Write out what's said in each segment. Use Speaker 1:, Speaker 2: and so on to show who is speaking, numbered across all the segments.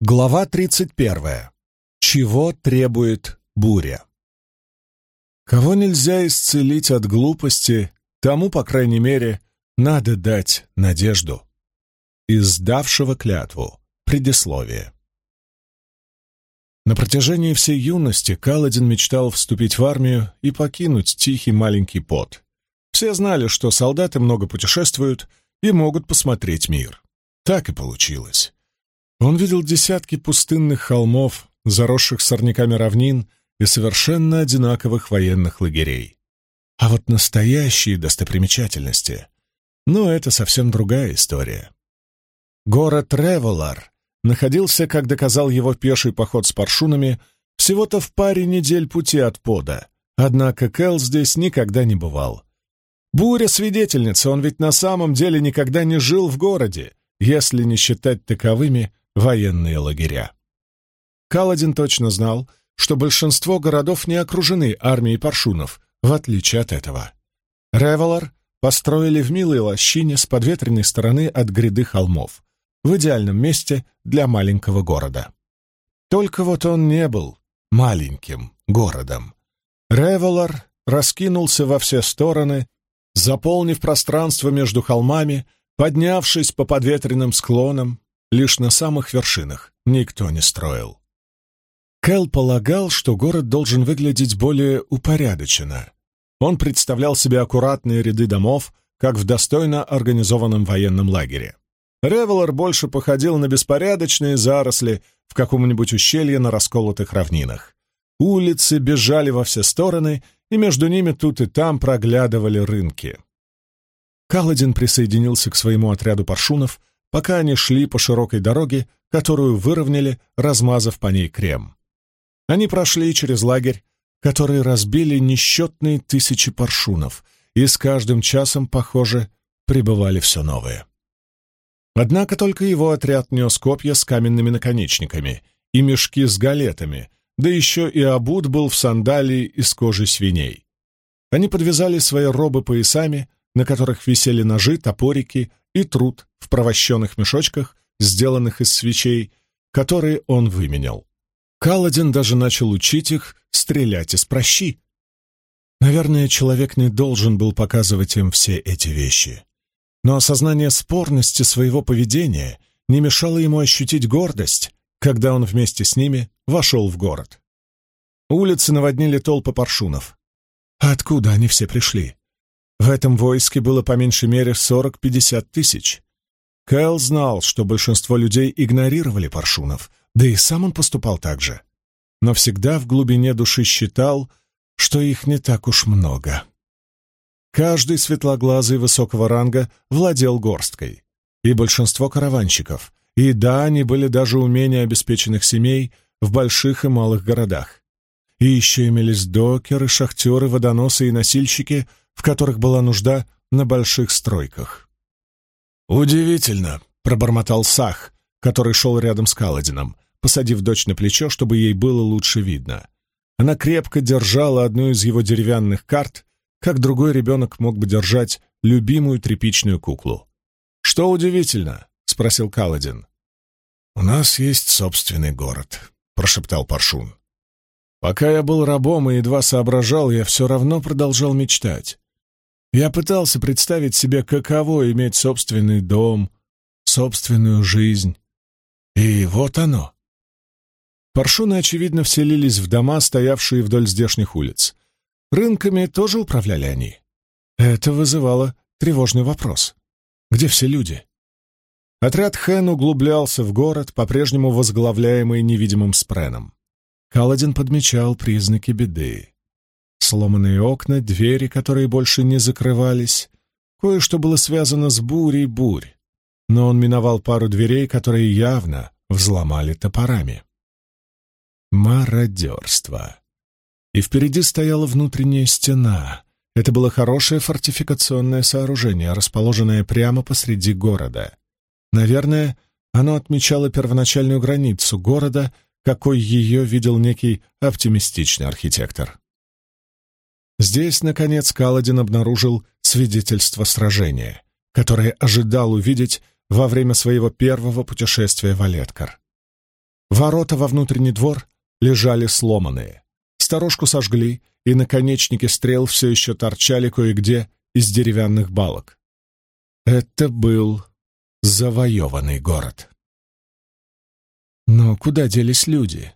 Speaker 1: Глава 31. Чего требует буря? Кого нельзя исцелить от глупости, тому, по крайней мере, надо дать надежду. Из давшего клятву. Предисловие. На протяжении всей юности Каладин мечтал вступить в армию и покинуть тихий маленький пот. Все знали, что солдаты много путешествуют и могут посмотреть мир. Так и получилось. Он видел десятки пустынных холмов, заросших сорняками равнин и совершенно одинаковых военных лагерей. А вот настоящие достопримечательности — ну, это совсем другая история. Город Револар находился, как доказал его пеший поход с паршунами, всего-то в паре недель пути от пода, однако Кэл здесь никогда не бывал. Буря-свидетельница, он ведь на самом деле никогда не жил в городе, если не считать таковыми военные лагеря. Каладин точно знал, что большинство городов не окружены армией паршунов, в отличие от этого. Ревелор построили в милой лощине с подветренной стороны от гряды холмов, в идеальном месте для маленького города. Только вот он не был маленьким городом. Ревелор раскинулся во все стороны, заполнив пространство между холмами, поднявшись по подветренным склонам, Лишь на самых вершинах никто не строил. Кэл полагал, что город должен выглядеть более упорядоченно. Он представлял себе аккуратные ряды домов, как в достойно организованном военном лагере. Ревелор больше походил на беспорядочные заросли в каком-нибудь ущелье на расколотых равнинах. Улицы бежали во все стороны, и между ними тут и там проглядывали рынки. Каладин присоединился к своему отряду паршунов, пока они шли по широкой дороге, которую выровняли, размазав по ней крем. Они прошли через лагерь, который разбили несчетные тысячи паршунов, и с каждым часом, похоже, прибывали все новые. Однако только его отряд нес копья с каменными наконечниками и мешки с галетами, да еще и обут был в сандалии из кожи свиней. Они подвязали свои робы поясами, на которых висели ножи, топорики и труд в провощенных мешочках, сделанных из свечей, которые он выменял. Каладин даже начал учить их стрелять из прощи. Наверное, человек не должен был показывать им все эти вещи. Но осознание спорности своего поведения не мешало ему ощутить гордость, когда он вместе с ними вошел в город. Улицы наводнили толпы паршунов. Откуда они все пришли? В этом войске было по меньшей мере 40-50 тысяч. Кэл знал, что большинство людей игнорировали паршунов, да и сам он поступал так же. Но всегда в глубине души считал, что их не так уж много. Каждый светлоглазый высокого ранга владел горсткой, и большинство караванщиков, и да, они были даже у менее обеспеченных семей в больших и малых городах. И еще имелись докеры, шахтеры, водоносы и носильщики, в которых была нужда на больших стройках. «Удивительно», — пробормотал Сах, который шел рядом с Каладином, посадив дочь на плечо, чтобы ей было лучше видно. Она крепко держала одну из его деревянных карт, как другой ребенок мог бы держать любимую тряпичную куклу. «Что удивительно?» — спросил Каладин. «У нас есть собственный город», — прошептал Паршун. «Пока я был рабом и едва соображал, я все равно продолжал мечтать. Я пытался представить себе, каково иметь собственный дом, собственную жизнь. И вот оно. Паршуны, очевидно, вселились в дома, стоявшие вдоль здешних улиц. Рынками тоже управляли они. Это вызывало тревожный вопрос. Где все люди? Отряд Хэн углублялся в город, по-прежнему возглавляемый невидимым спреном. Каладин подмечал признаки беды сломанные окна, двери, которые больше не закрывались. Кое-что было связано с бурей бурь, но он миновал пару дверей, которые явно взломали топорами. Мародерство. И впереди стояла внутренняя стена. Это было хорошее фортификационное сооружение, расположенное прямо посреди города. Наверное, оно отмечало первоначальную границу города, какой ее видел некий оптимистичный архитектор. Здесь, наконец, Каладин обнаружил свидетельство сражения, которое ожидал увидеть во время своего первого путешествия в Олеткар. Ворота во внутренний двор лежали сломанные. Сторожку сожгли, и наконечники стрел все еще торчали кое-где из деревянных балок. Это был завоеванный город. Но куда делись люди?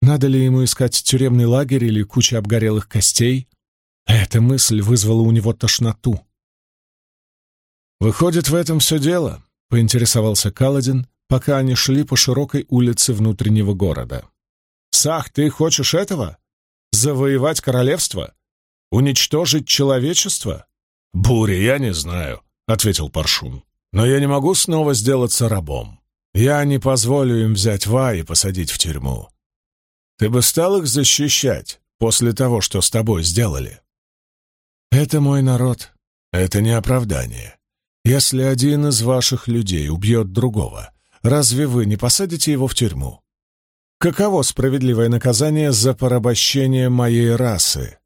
Speaker 1: Надо ли ему искать тюремный лагерь или кучу обгорелых костей? Эта мысль вызвала у него тошноту. «Выходит, в этом все дело», — поинтересовался Каладин, пока они шли по широкой улице внутреннего города. «Сах, ты хочешь этого? Завоевать королевство? Уничтожить человечество?» «Буря, я не знаю», — ответил Паршун. «Но я не могу снова сделаться рабом. Я не позволю им взять Ва и посадить в тюрьму. Ты бы стал их защищать после того, что с тобой сделали?» «Это мой народ. Это не оправдание. Если один из ваших людей убьет другого, разве вы не посадите его в тюрьму? Каково справедливое наказание за порабощение моей расы?»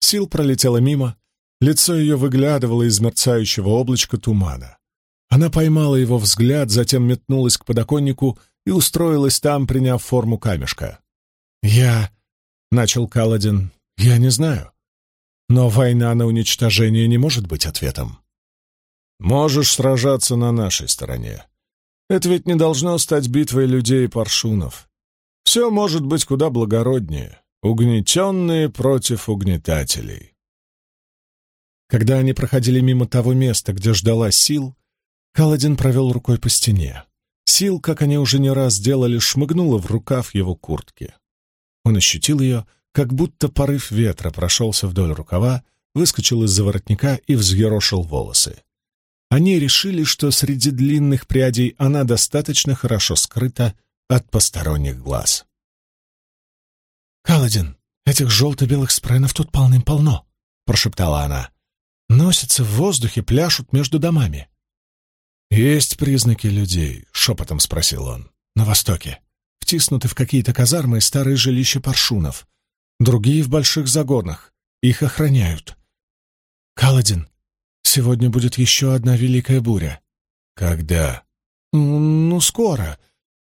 Speaker 1: Сил пролетела мимо, лицо ее выглядывало из мерцающего облачка тумана. Она поймала его взгляд, затем метнулась к подоконнику и устроилась там, приняв форму камешка. «Я...» — начал Каладин. «Я не знаю. Но война на уничтожение не может быть ответом. Можешь сражаться на нашей стороне. Это ведь не должно стать битвой людей и паршунов. Все может быть куда благороднее. Угнетенные против угнетателей». Когда они проходили мимо того места, где ждала сил, Каладин провел рукой по стене. Сил, как они уже не раз делали, шмыгнула в рукав его куртки. Он ощутил ее, как будто порыв ветра прошелся вдоль рукава, выскочил из-за воротника и взъерошил волосы. Они решили, что среди длинных прядей она достаточно хорошо скрыта от посторонних глаз. «Каладин, этих желто-белых спренов тут полным-полно», — прошептала она. «Носятся в воздухе, пляшут между домами. «Есть признаки людей?» — шепотом спросил он. «На востоке. Втиснуты в какие-то казармы старые жилища паршунов. Другие в больших загонах. Их охраняют. Каладин, сегодня будет еще одна великая буря». «Когда?» «Ну, скоро.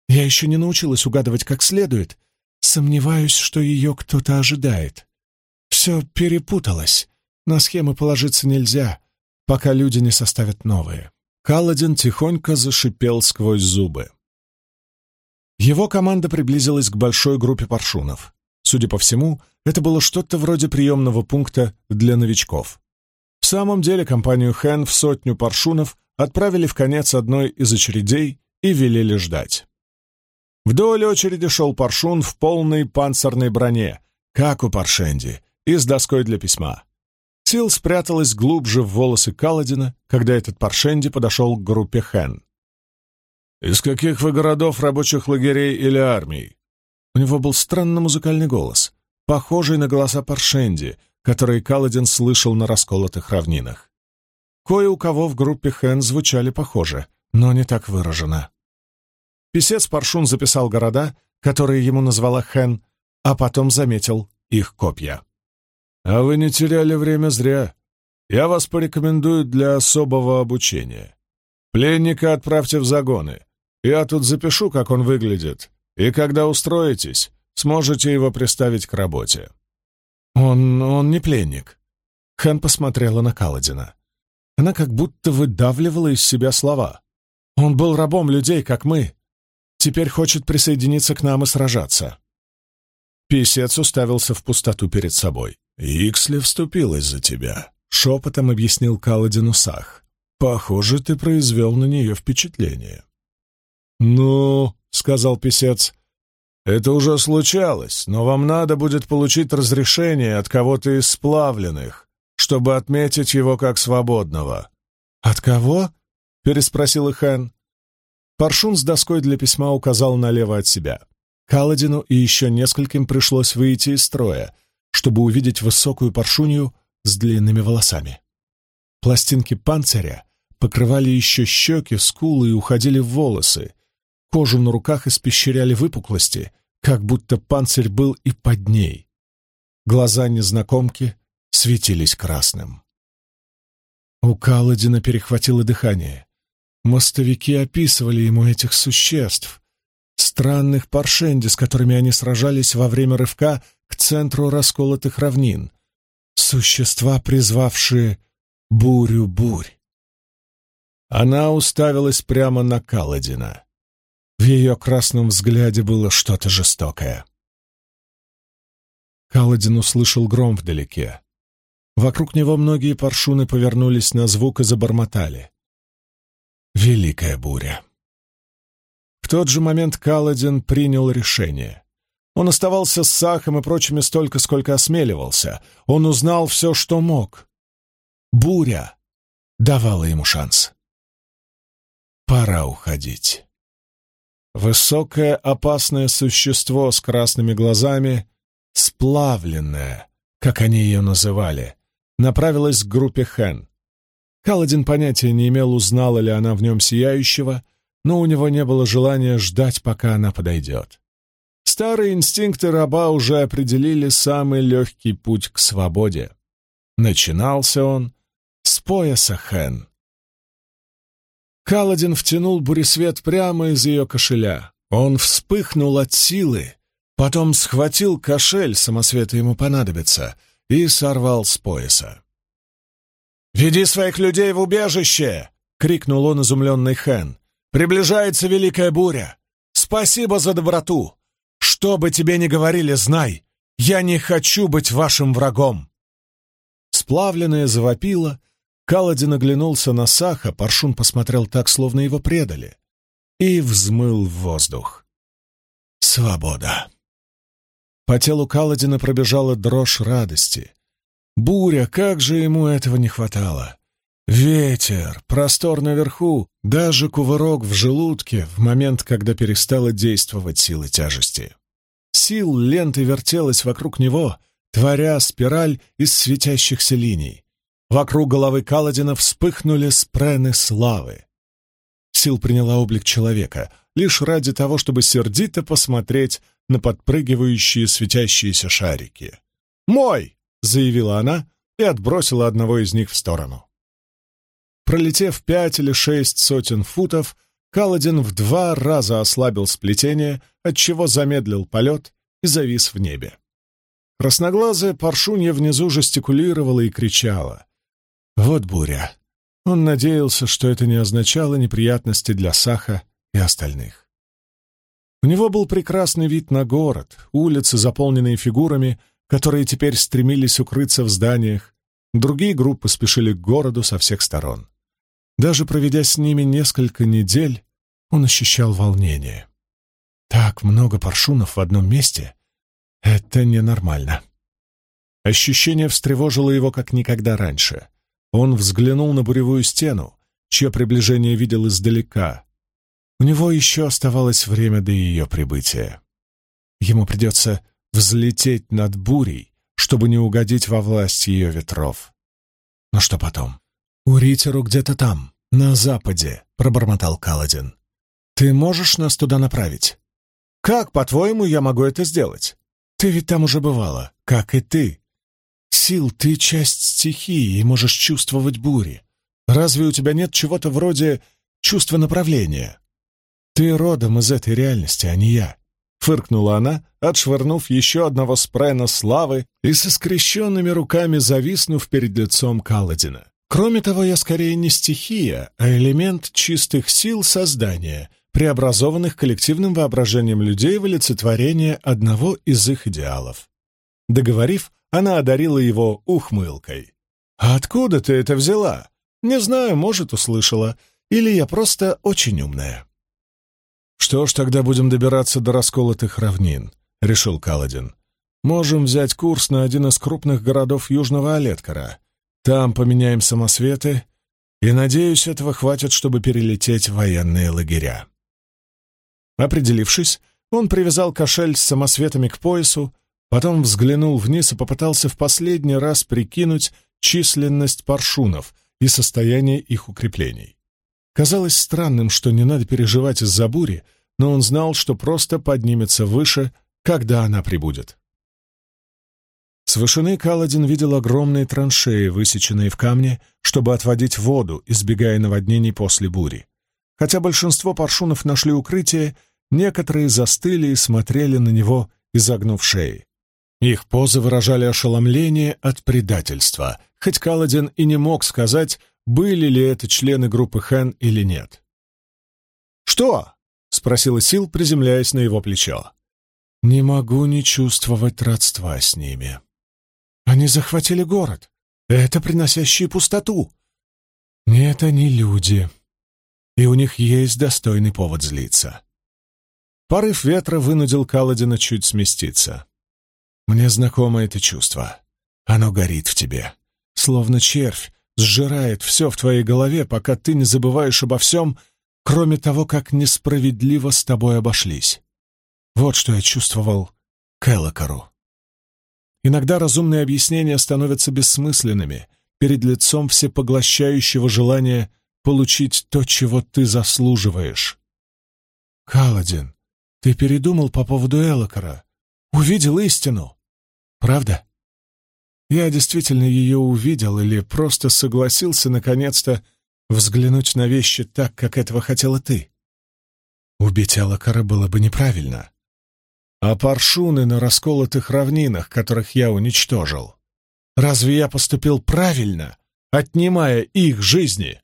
Speaker 1: Я еще не научилась угадывать как следует. Сомневаюсь, что ее кто-то ожидает. Все перепуталось. На схемы положиться нельзя, пока люди не составят новые». Каладин тихонько зашипел сквозь зубы. Его команда приблизилась к большой группе паршунов. Судя по всему, это было что-то вроде приемного пункта для новичков. В самом деле компанию Хэн в сотню паршунов отправили в конец одной из очередей и велели ждать. Вдоль очереди шел паршун в полной панцирной броне, как у Паршенди, и с доской для письма. Сил спряталась глубже в волосы Каладина, когда этот Паршенди подошел к группе Хэн. «Из каких вы городов рабочих лагерей или армий?» У него был странно музыкальный голос, похожий на голоса Паршенди, которые Каладин слышал на расколотых равнинах. Кое у кого в группе Хэн звучали похоже, но не так выражено. Писец Паршун записал города, которые ему назвала Хэн, а потом заметил их копья. «А вы не теряли время зря. Я вас порекомендую для особого обучения. Пленника отправьте в загоны. Я тут запишу, как он выглядит, и когда устроитесь, сможете его приставить к работе». «Он... он не пленник». Хэн посмотрела на Каладина. Она как будто выдавливала из себя слова. «Он был рабом людей, как мы. Теперь хочет присоединиться к нам и сражаться». Писец уставился в пустоту перед собой. «Иксли вступилась за тебя», — шепотом объяснил Каладину Сах. «Похоже, ты произвел на нее впечатление». «Ну», — сказал писец, — «это уже случалось, но вам надо будет получить разрешение от кого-то из сплавленных, чтобы отметить его как свободного». «От кого?» — переспросил Хэн. Паршун с доской для письма указал налево от себя. Каладину и еще нескольким пришлось выйти из строя — чтобы увидеть высокую паршунью с длинными волосами. Пластинки панциря покрывали еще щеки, скулы и уходили в волосы. Кожу на руках испещряли выпуклости, как будто панцирь был и под ней. Глаза незнакомки светились красным. У Каладина перехватило дыхание. Мостовики описывали ему этих существ. странных паршенди, с которыми они сражались во время рывка к центру расколотых равнин, существа, призвавшие бурю бурь. Она уставилась прямо на Каладина. В ее красном взгляде было что-то жестокое. Каладин услышал гром вдалеке. Вокруг него многие паршуны повернулись на звук и забормотали. Великая буря. В тот же момент Каладин принял решение. Он оставался с Сахом и прочими столько, сколько осмеливался. Он узнал все, что мог. Буря давала ему шанс. Пора уходить. Высокое опасное существо с красными глазами, сплавленное, как они ее называли, направилось к группе Хэн. Каладин понятия не имел, узнала ли она в нем сияющего, но у него не было желания ждать, пока она подойдет. Старые инстинкты раба уже определили самый легкий путь к свободе. Начинался он с пояса Хэн. Каладин втянул буресвет прямо из ее кошеля. Он вспыхнул от силы, потом схватил кошель, самосвета ему понадобится, и сорвал с пояса. «Веди своих людей в убежище!» — крикнул он изумленный Хэн. «Приближается великая буря! Спасибо за доброту! Что бы тебе ни говорили, знай, я не хочу быть вашим врагом!» Сплавленное завопило, Каладин оглянулся на Саха, Паршун посмотрел так, словно его предали, и взмыл в воздух. Свобода. По телу Каладина пробежала дрожь радости. Буря, как же ему этого не хватало! Ветер, простор наверху, даже кувырок в желудке в момент, когда перестала действовать сила тяжести. Сил ленты вертелась вокруг него, творя спираль из светящихся линий. Вокруг головы Каладина вспыхнули спрены славы. Сил приняла облик человека, лишь ради того, чтобы сердито посмотреть на подпрыгивающие светящиеся шарики. «Мой!» — заявила она и отбросила одного из них в сторону. Пролетев пять или шесть сотен футов, Каладин в два раза ослабил сплетение, отчего замедлил полет и завис в небе. Красноглазая паршунья внизу жестикулировала и кричала. Вот буря. Он надеялся, что это не означало неприятности для Саха и остальных. У него был прекрасный вид на город, улицы, заполненные фигурами, которые теперь стремились укрыться в зданиях. Другие группы спешили к городу со всех сторон. Даже проведя с ними несколько недель, он ощущал волнение. Так много паршунов в одном месте — это ненормально. Ощущение встревожило его как никогда раньше. Он взглянул на буревую стену, чье приближение видел издалека. У него еще оставалось время до ее прибытия. Ему придется взлететь над бурей, чтобы не угодить во власть ее ветров. Но что потом? «У Ритеру где-то там, на западе», — пробормотал Каладин. «Ты можешь нас туда направить?» «Как, по-твоему, я могу это сделать? Ты ведь там уже бывала, как и ты. Сил, ты часть стихии и можешь чувствовать бури. Разве у тебя нет чего-то вроде чувства направления? Ты родом из этой реальности, а не я. Фыркнула она, отшвырнув еще одного спрена славы и со скрещенными руками зависнув перед лицом Каладина. Кроме того, я скорее не стихия, а элемент чистых сил создания, преобразованных коллективным воображением людей в олицетворение одного из их идеалов. Договорив, она одарила его ухмылкой. «А откуда ты это взяла? Не знаю, может, услышала. Или я просто очень умная». «Что ж, тогда будем добираться до расколотых равнин», — решил Каладин. «Можем взять курс на один из крупных городов Южного Олеткара. Там поменяем самосветы, и, надеюсь, этого хватит, чтобы перелететь в военные лагеря». Определившись, он привязал кошель с самосветами к поясу, Потом взглянул вниз и попытался в последний раз прикинуть численность паршунов и состояние их укреплений. Казалось странным, что не надо переживать из-за бури, но он знал, что просто поднимется выше, когда она прибудет. С вышины Каладин видел огромные траншеи, высеченные в камне, чтобы отводить воду, избегая наводнений после бури. Хотя большинство паршунов нашли укрытие, некоторые застыли и смотрели на него, изогнув шеи. Их позы выражали ошеломление от предательства, хоть Каладин и не мог сказать, были ли это члены группы Хэн или нет. «Что?» — спросила Сил, приземляясь на его плечо. «Не могу не чувствовать родства с ними. Они захватили город. Это приносящие пустоту. Нет, они люди. И у них есть достойный повод злиться». Порыв ветра вынудил Каладина чуть сместиться. «Мне знакомо это чувство. Оно горит в тебе, словно червь, сжирает все в твоей голове, пока ты не забываешь обо всем, кроме того, как несправедливо с тобой обошлись. Вот что я чувствовал к Элокару. Иногда разумные объяснения становятся бессмысленными перед лицом всепоглощающего желания получить то, чего ты заслуживаешь. Каладин, ты передумал по поводу Элокара, увидел истину. Правда? Я действительно ее увидел или просто согласился наконец-то взглянуть на вещи так, как этого хотела ты. Убить Алакара было бы неправильно. А паршуны на расколотых равнинах, которых я уничтожил, разве я поступил правильно, отнимая их жизни?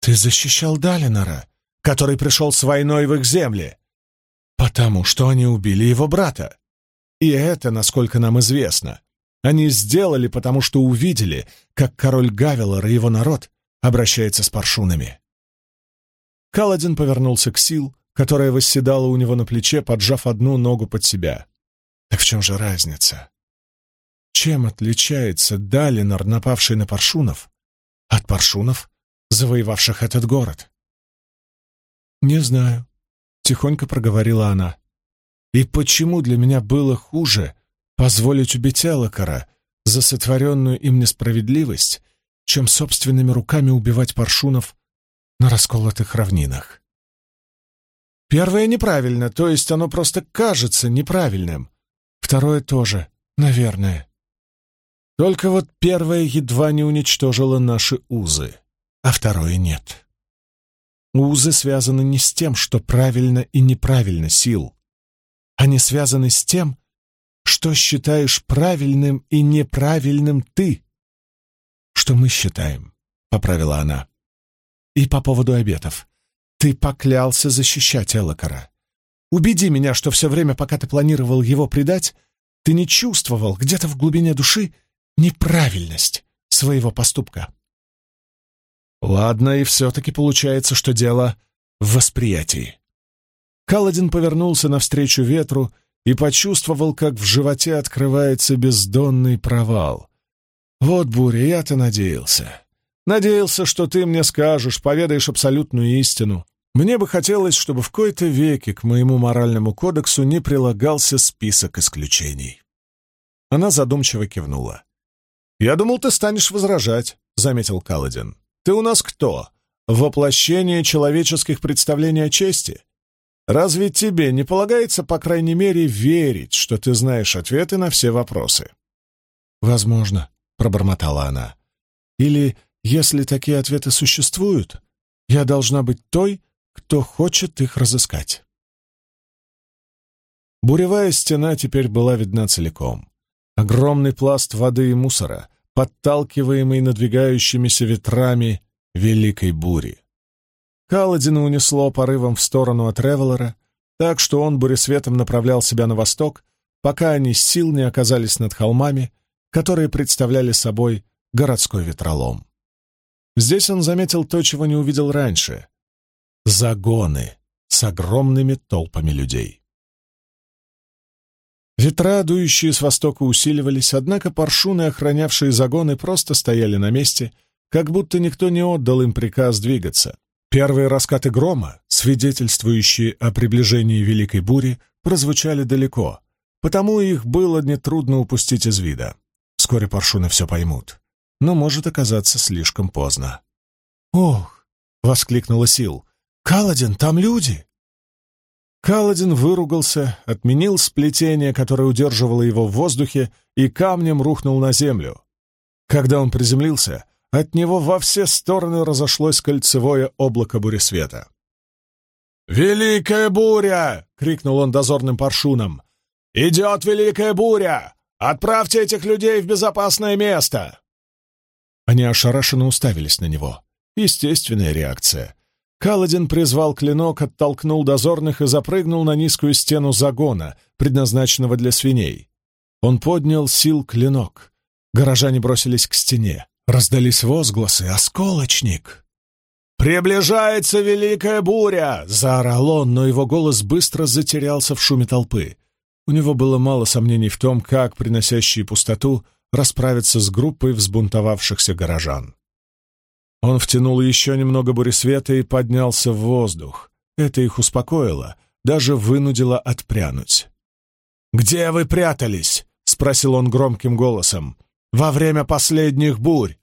Speaker 1: Ты защищал Далинора, который пришел с войной в их земли, потому что они убили его брата. И это, насколько нам известно, они сделали, потому что увидели, как король Гавелор и его народ обращается с паршунами. Каладин повернулся к Сил, которая восседала у него на плече, поджав одну ногу под себя. Так в чем же разница? Чем отличается Далинор, напавший на паршунов, от паршунов, завоевавших этот город? «Не знаю», — тихонько проговорила она. «И почему для меня было хуже позволить убить Элокара за сотворенную им несправедливость, чем собственными руками убивать паршунов на расколотых равнинах. Первое неправильно, то есть оно просто кажется неправильным. Второе тоже, наверное. Только вот первое едва не уничтожило наши узы, а второе нет. Узы связаны не с тем, что правильно и неправильно сил. Они связаны с тем, что считаешь правильным и неправильным ты. Что мы считаем, — поправила она. И по поводу обетов. Ты поклялся защищать Элокара. Убеди меня, что все время, пока ты планировал его предать, ты не чувствовал где-то в глубине души неправильность своего поступка. Ладно, и все-таки получается, что дело в восприятии. Каладин повернулся навстречу ветру и почувствовал, как в животе открывается бездонный провал. «Вот, Буря, я-то надеялся. Надеялся, что ты мне скажешь, поведаешь абсолютную истину. Мне бы хотелось, чтобы в кои-то веки к моему моральному кодексу не прилагался список исключений». Она задумчиво кивнула. «Я думал, ты станешь возражать», — заметил Каладин. «Ты у нас кто? Воплощение человеческих представлений о чести? Разве тебе не полагается, по крайней мере, верить, что ты знаешь ответы на все вопросы? Возможно, пробормотала она. Или, если такие ответы существуют, я должна быть той, кто хочет их разыскать. Буревая стена теперь была видна целиком. Огромный пласт воды и мусора, подталкиваемый надвигающимися ветрами великой бури. Каладина унесло порывом в сторону от Ревелора, так что он буресветом направлял себя на восток, пока они с сил не оказались над холмами, которые представляли собой городской ветролом. Здесь он заметил то, чего не увидел раньше — загоны с огромными толпами людей. Ветра, дующие с востока, усиливались, однако паршуны, охранявшие загоны, просто стояли на месте, как будто никто не отдал им приказ двигаться. Первые раскаты грома, свидетельствующие о приближении великой бури, прозвучали далеко, потому их было нетрудно упустить из вида. Вскоре паршуны все поймут, но может оказаться слишком поздно. «Ох!» — воскликнула Сил. «Каладин, там люди!» Каладин выругался, отменил сплетение, которое удерживало его в воздухе, и камнем рухнул на землю. Когда он приземлился, от него во все стороны разошлось кольцевое облако буресвета. «Великая буря!» — крикнул он дозорным паршуном. «Идет великая буря! Отправьте этих людей в безопасное место!» Они ошарашенно уставились на него. Естественная реакция. Каладин призвал клинок, оттолкнул дозорных и запрыгнул на низкую стену загона, предназначенного для свиней. Он поднял сил клинок. Горожане бросились к стене. Раздались возгласы «Осколочник!» «Приближается великая буря!» — заорал он, но его голос быстро затерялся в шуме толпы. У него было мало сомнений в том, как приносящие пустоту расправиться с группой взбунтовавшихся горожан. Он втянул еще немного буресвета и поднялся в воздух. Это их успокоило, даже вынудило отпрянуть. «Где вы прятались?» — спросил он громким голосом. «Во время последних бурь!»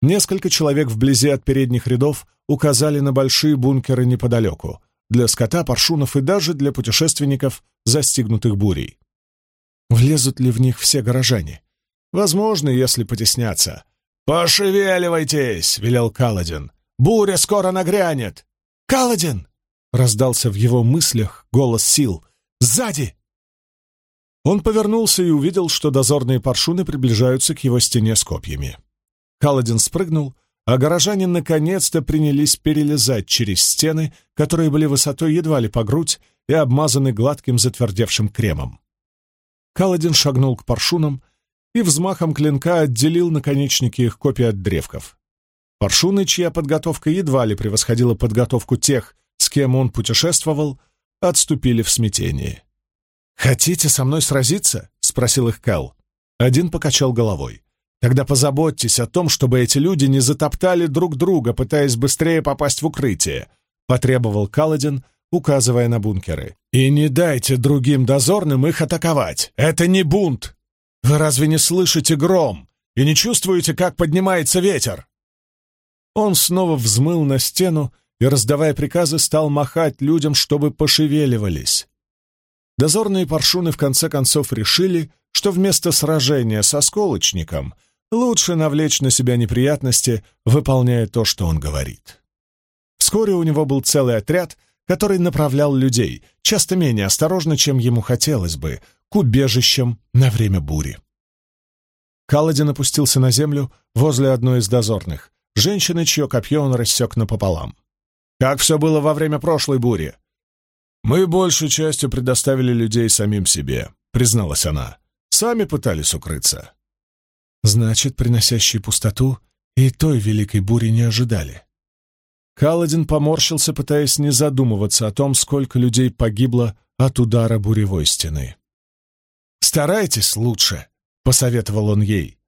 Speaker 1: Несколько человек вблизи от передних рядов указали на большие бункеры неподалеку, для скота, паршунов и даже для путешественников, застигнутых бурей. Влезут ли в них все горожане? Возможно, если потеснятся. «Пошевеливайтесь!» — велел Каладин. «Буря скоро нагрянет!» «Каладин!» — раздался в его мыслях голос сил. «Сзади!» Он повернулся и увидел, что дозорные паршуны приближаются к его стене с копьями. Каладин спрыгнул, а горожане наконец-то принялись перелезать через стены, которые были высотой едва ли по грудь и обмазаны гладким затвердевшим кремом. Каладин шагнул к паршунам и взмахом клинка отделил наконечники их копий от древков. Паршуны, чья подготовка едва ли превосходила подготовку тех, с кем он путешествовал, отступили в смятении. «Хотите со мной сразиться?» — спросил их Кэл. Один покачал головой. Тогда позаботьтесь о том, чтобы эти люди не затоптали друг друга, пытаясь быстрее попасть в укрытие», — потребовал Каладин, указывая на бункеры. «И не дайте другим дозорным их атаковать. Это не бунт. Вы разве не слышите гром и не чувствуете, как поднимается ветер?» Он снова взмыл на стену и, раздавая приказы, стал махать людям, чтобы пошевеливались. Дозорные паршуны в конце концов решили, что вместо сражения со сколочником — Лучше навлечь на себя неприятности, выполняя то, что он говорит. Вскоре у него был целый отряд, который направлял людей, часто менее осторожно, чем ему хотелось бы, к убежищам на время бури. Каладин опустился на землю возле одной из дозорных, женщины, чье копье он рассек напополам. «Как все было во время прошлой бури?» «Мы большей частью предоставили людей самим себе», — призналась она. «Сами пытались укрыться. Значит, приносящие пустоту и той великой бури не ожидали. Каладин поморщился, пытаясь не задумываться о том, сколько людей погибло от удара буревой стены. «Старайтесь лучше», — посоветовал он ей.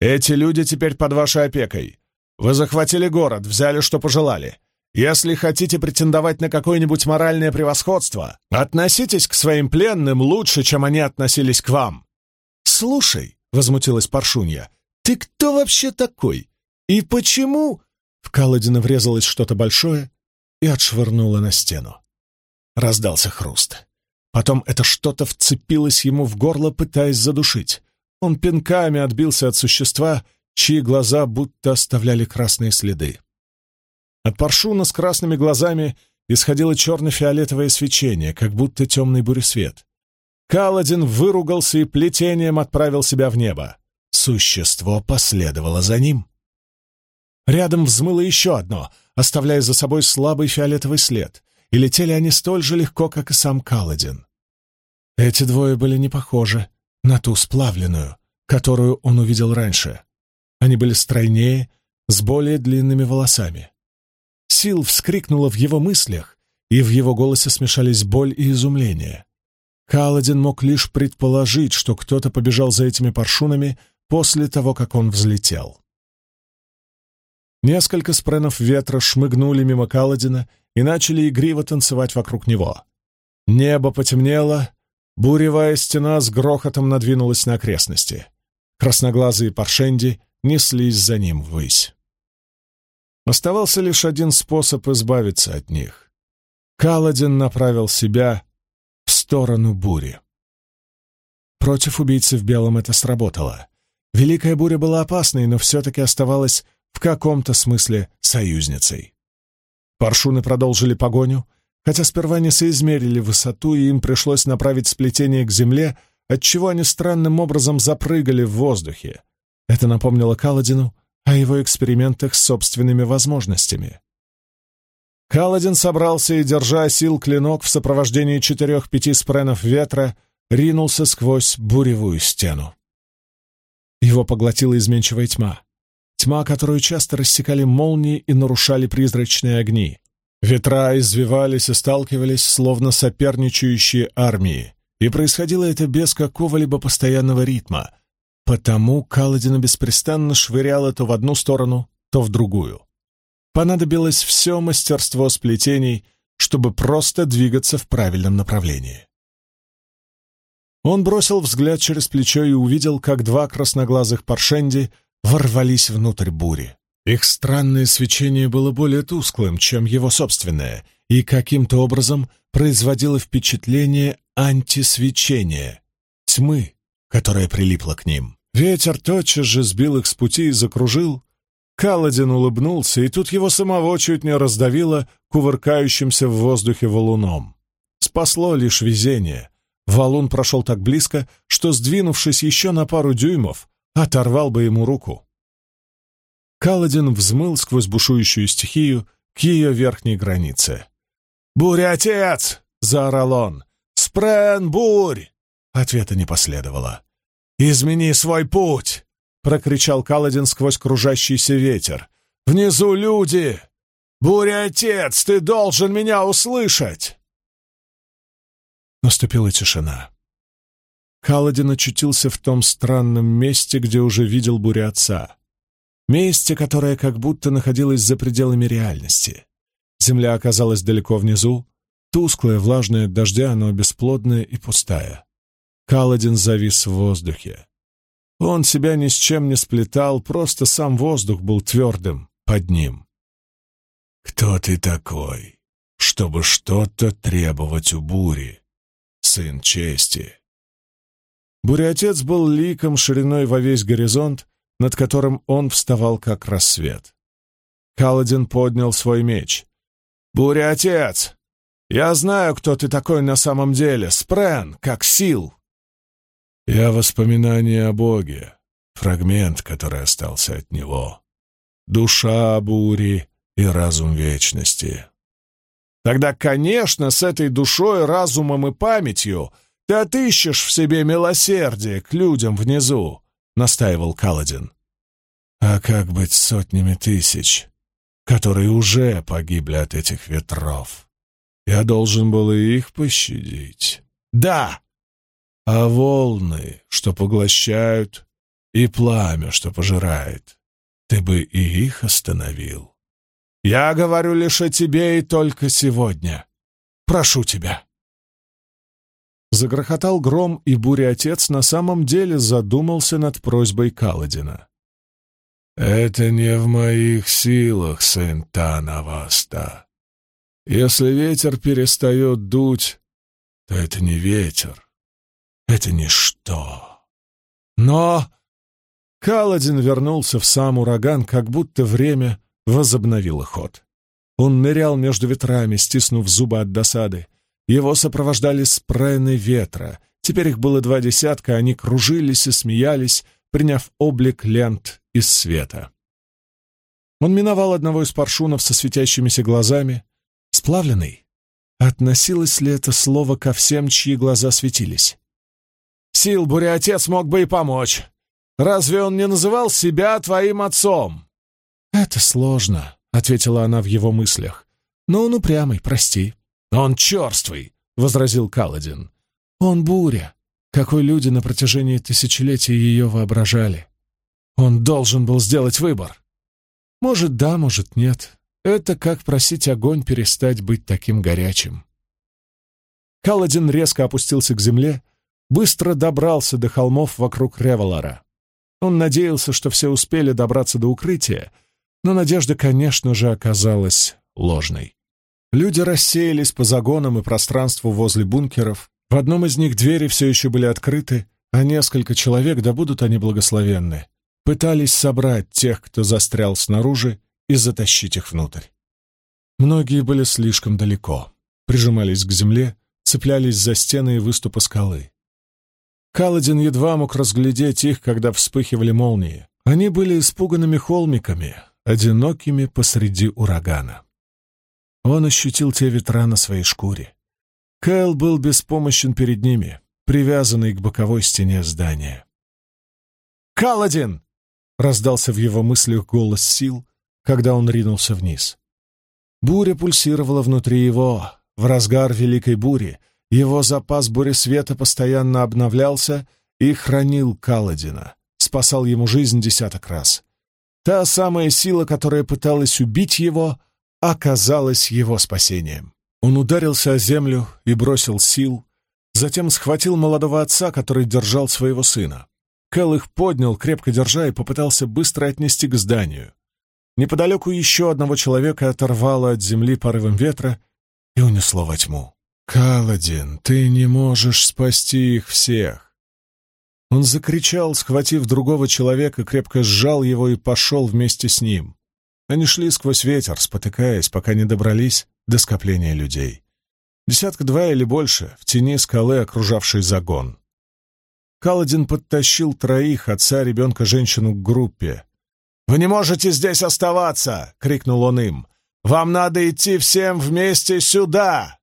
Speaker 1: «Эти люди теперь под вашей опекой. Вы захватили город, взяли, что пожелали. Если хотите претендовать на какое-нибудь моральное превосходство, относитесь к своим пленным лучше, чем они относились к вам. Слушай, — возмутилась Паршунья. «Ты кто вообще такой? И почему?» В Каладина врезалось что-то большое и отшвырнуло на стену. Раздался хруст. Потом это что-то вцепилось ему в горло, пытаясь задушить. Он пинками отбился от существа, чьи глаза будто оставляли красные следы. От паршуна с красными глазами исходило черно-фиолетовое свечение, как будто темный буресвет. Каладин выругался и плетением отправил себя в небо. Существо последовало за ним. Рядом взмыло еще одно, оставляя за собой слабый фиолетовый след, и летели они столь же легко, как и сам Каладин. Эти двое были не похожи на ту сплавленную, которую он увидел раньше. Они были стройнее, с более длинными волосами. Сил вскрикнула в его мыслях, и в его голосе смешались боль и изумление. Каладин мог лишь предположить, что кто-то побежал за этими паршунами после того, как он взлетел. Несколько спренов ветра шмыгнули мимо Каладина и начали игриво танцевать вокруг него. Небо потемнело, буревая стена с грохотом надвинулась на окрестности. Красноглазые паршенди неслись за ним ввысь. Оставался лишь один способ избавиться от них. Каладин направил себя сторону бури. Против убийцы в белом это сработало. Великая буря была опасной, но все-таки оставалась в каком-то смысле союзницей. Паршуны продолжили погоню, хотя сперва не соизмерили высоту, и им пришлось направить сплетение к земле, отчего они странным образом запрыгали в воздухе. Это напомнило Каладину о его экспериментах с собственными возможностями. Каладин собрался и, держа сил клинок в сопровождении четырех-пяти спренов ветра, ринулся сквозь буревую стену. Его поглотила изменчивая тьма. Тьма, которую часто рассекали молнии и нарушали призрачные огни. Ветра извивались и сталкивались, словно соперничающие армии, и происходило это без какого-либо постоянного ритма, потому Каладина беспрестанно швыряла то в одну сторону, то в другую. Понадобилось все мастерство сплетений, чтобы просто двигаться в правильном направлении. Он бросил взгляд через плечо и увидел, как два красноглазых паршенди ворвались внутрь бури. Их странное свечение было более тусклым, чем его собственное, и каким-то образом производило впечатление антисвечения, тьмы, которая прилипла к ним. Ветер тотчас же сбил их с пути и закружил, Каладин улыбнулся, и тут его самого чуть не раздавило кувыркающимся в воздухе валуном. Спасло лишь везение. Валун прошел так близко, что, сдвинувшись еще на пару дюймов, оторвал бы ему руку. Каладин взмыл сквозь бушующую стихию к ее верхней границе. «Буря, отец!» — заорал он. «Спрен, бурь!» Ответа не последовало. «Измени свой путь!» — прокричал Каладин сквозь кружащийся ветер. «Внизу люди! Буря, отец, ты должен меня услышать!» Наступила тишина. Каладин очутился в том странном месте, где уже видел буря отца. Месте, которое как будто находилось за пределами реальности. Земля оказалась далеко внизу, тусклая, влажная от дождя, но бесплодная и пустая. Каладин завис в воздухе. Он себя ни с чем не сплетал, просто сам воздух был твердым под ним. «Кто ты такой, чтобы что-то требовать у бури, сын чести?» Буря-отец был ликом шириной во весь горизонт, над которым он вставал как рассвет. Каладин поднял свой меч. «Буря-отец! Я знаю, кто ты такой на самом деле, Спрен, как сил!» Я воспоминание о Боге, фрагмент, который остался от Него. Душа бури и разум вечности. Тогда, конечно, с этой душой, разумом и памятью ты отыщешь в себе милосердие к людям внизу, — настаивал Каладин. А как быть сотнями тысяч, которые уже погибли от этих ветров? Я должен был и их пощадить. Да, а волны, что поглощают, и пламя, что пожирает, ты бы и их остановил. Я говорю лишь о тебе и только сегодня. Прошу тебя. Загрохотал гром, и буря-отец на самом деле задумался над просьбой Каладина. «Это не в моих силах, сын Танаваста. Если ветер перестает дуть, то это не ветер, это ничто. Но Каладин вернулся в сам ураган, как будто время возобновило ход. Он нырял между ветрами, стиснув зубы от досады. Его сопровождали спрены ветра. Теперь их было два десятка, они кружились и смеялись, приняв облик лент из света. Он миновал одного из паршунов со светящимися глазами. Сплавленный. Относилось ли это слово ко всем, чьи глаза светились? Сил отец мог бы и помочь. Разве он не называл себя твоим отцом?» «Это сложно», — ответила она в его мыслях. «Но он упрямый, прости». «Он черствый», — возразил Каладин. «Он буря, какой люди на протяжении тысячелетий ее воображали. Он должен был сделать выбор. Может, да, может, нет. Это как просить огонь перестать быть таким горячим». Каладин резко опустился к земле, быстро добрался до холмов вокруг Револара. Он надеялся, что все успели добраться до укрытия, но надежда, конечно же, оказалась ложной. Люди рассеялись по загонам и пространству возле бункеров. В одном из них двери все еще были открыты, а несколько человек, да будут они благословенны, пытались собрать тех, кто застрял снаружи, и затащить их внутрь. Многие были слишком далеко. прижимались к земле, цеплялись за стены и выступы скалы. Каладин едва мог разглядеть их, когда вспыхивали молнии. Они были испуганными холмиками, одинокими посреди урагана. Он ощутил те ветра на своей шкуре. Кэл был беспомощен перед ними, привязанный к боковой стене здания. «Каладин!» — раздался в его мыслях голос сил, когда он ринулся вниз. Буря пульсировала внутри его. В разгар великой бури его запас света постоянно обновлялся и хранил Каладина, спасал ему жизнь десяток раз. Та самая сила, которая пыталась убить его, оказалась его спасением. Он ударился о землю и бросил сил, затем схватил молодого отца, который держал своего сына. Кэл их поднял, крепко держа, и попытался быстро отнести к зданию. Неподалеку еще одного человека оторвало от земли порывом ветра и унесло во тьму. «Каладин, ты не можешь спасти их всех!» Он закричал, схватив другого человека, крепко сжал его и пошел вместе с ним. Они шли сквозь ветер, спотыкаясь, пока не добрались до скопления людей. Десятка-два или больше в тени скалы, окружавшей загон. Каладин подтащил троих, отца, ребенка, женщину к группе. «Вы не можете здесь оставаться!» — крикнул он им. «Вам надо идти всем вместе сюда!»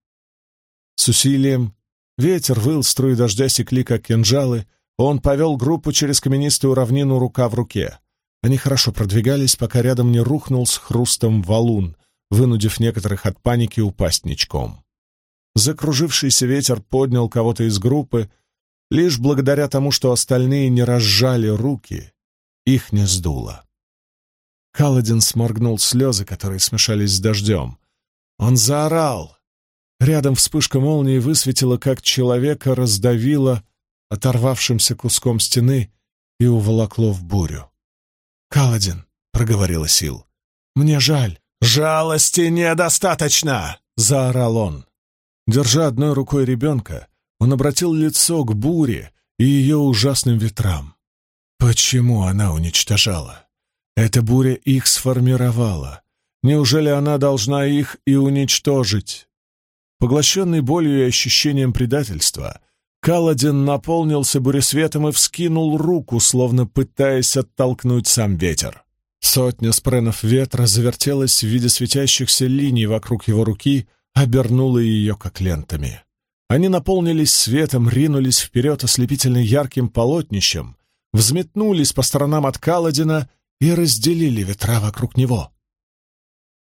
Speaker 1: С усилием ветер выл, струи дождя секли, как кинжалы, он повел группу через каменистую равнину рука в руке. Они хорошо продвигались, пока рядом не рухнул с хрустом валун, вынудив некоторых от паники упасть ничком. Закружившийся ветер поднял кого-то из группы, лишь благодаря тому, что остальные не разжали руки, их не сдуло. Каладин сморгнул слезы, которые смешались с дождем. Он заорал, Рядом вспышка молнии высветила, как человека раздавило оторвавшимся куском стены и уволокло в бурю. «Каладин», — проговорила Сил, — «мне жаль». «Жалости недостаточно!» — заорал он. Держа одной рукой ребенка, он обратил лицо к буре и ее ужасным ветрам. Почему она уничтожала? Эта буря их сформировала. Неужели она должна их и уничтожить? Поглощенный болью и ощущением предательства, Каладин наполнился буресветом и вскинул руку, словно пытаясь оттолкнуть сам ветер. Сотня спренов ветра завертелась в виде светящихся линий вокруг его руки, обернула ее как лентами. Они наполнились светом, ринулись вперед ослепительно ярким полотнищем, взметнулись по сторонам от Каладина и разделили ветра вокруг него.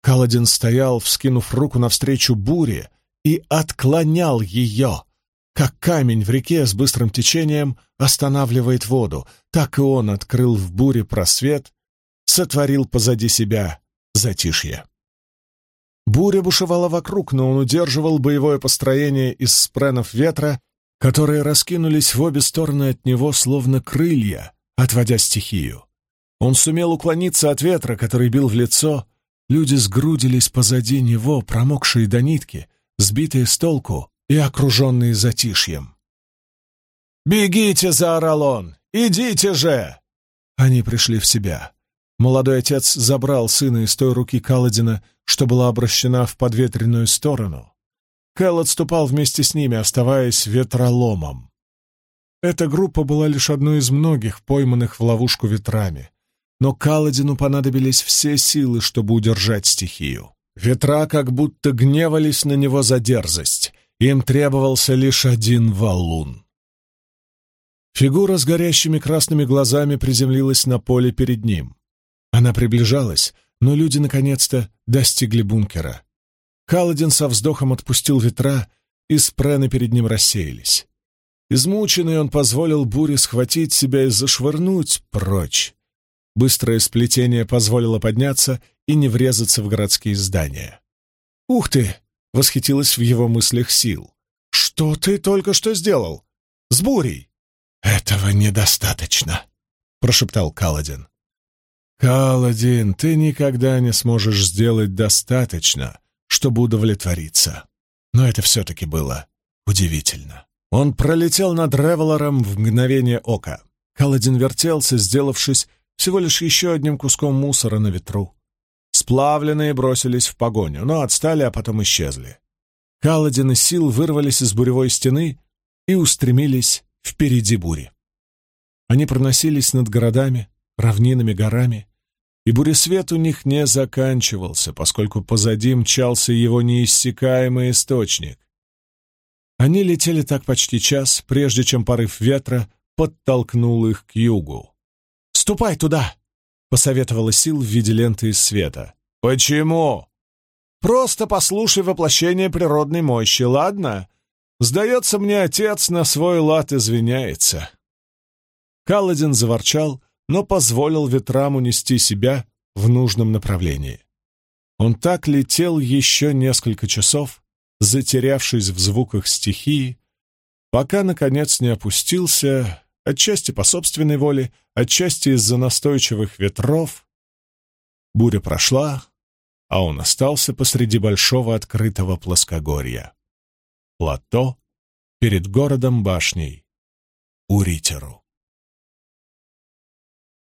Speaker 1: Каладин стоял, вскинув руку навстречу буре, и отклонял ее. Как камень в реке с быстрым течением останавливает воду, так и он открыл в буре просвет, сотворил позади себя затишье. Буря бушевала вокруг, но он удерживал боевое построение из спренов ветра, которые раскинулись в обе стороны от него, словно крылья, отводя стихию. Он сумел уклониться от ветра, который бил в лицо. Люди сгрудились позади него, промокшие до нитки, сбитые с толку и окруженные затишьем. «Бегите!» — заорал он. «Идите же!» Они пришли в себя. Молодой отец забрал сына из той руки Каладина, что была обращена в подветренную сторону. Кэл отступал вместе с ними, оставаясь ветроломом. Эта группа была лишь одной из многих, пойманных в ловушку ветрами. Но Каладину понадобились все силы, чтобы удержать стихию. Ветра как будто гневались на него за дерзость. Им требовался лишь один валун. Фигура с горящими красными глазами приземлилась на поле перед ним. Она приближалась, но люди наконец-то достигли бункера. Каладин со вздохом отпустил ветра, и спрены перед ним рассеялись. Измученный он позволил буре схватить себя и зашвырнуть прочь. Быстрое сплетение позволило подняться и не врезаться в городские здания. «Ух ты!» — восхитилась в его мыслях сил. «Что ты только что сделал? С бурей!» «Этого недостаточно», — прошептал Каладин. «Каладин, ты никогда не сможешь сделать достаточно, чтобы удовлетвориться». Но это все-таки было удивительно. Он пролетел над Ревелором в мгновение ока. Каладин вертелся, сделавшись всего лишь еще одним куском мусора на ветру. Сплавленные бросились в погоню, но отстали, а потом исчезли. Каладин и Сил вырвались из буревой стены и устремились впереди бури. Они проносились над городами, равнинами, горами, и буресвет у них не заканчивался, поскольку позади мчался его неиссякаемый источник. Они летели так почти час, прежде чем порыв ветра подтолкнул их к югу. «Ступай туда!» — посоветовала Сил в виде ленты из света. «Почему?» «Просто послушай воплощение природной мощи, ладно? Сдается мне, отец на свой лад извиняется». Каладин заворчал, но позволил ветрам унести себя в нужном направлении. Он так летел еще несколько часов, затерявшись в звуках стихии, пока, наконец, не опустился, отчасти по собственной воле, отчасти из-за настойчивых ветров. Буря прошла, а он остался посреди большого открытого плоскогорья. Плато перед городом-башней Уритеру.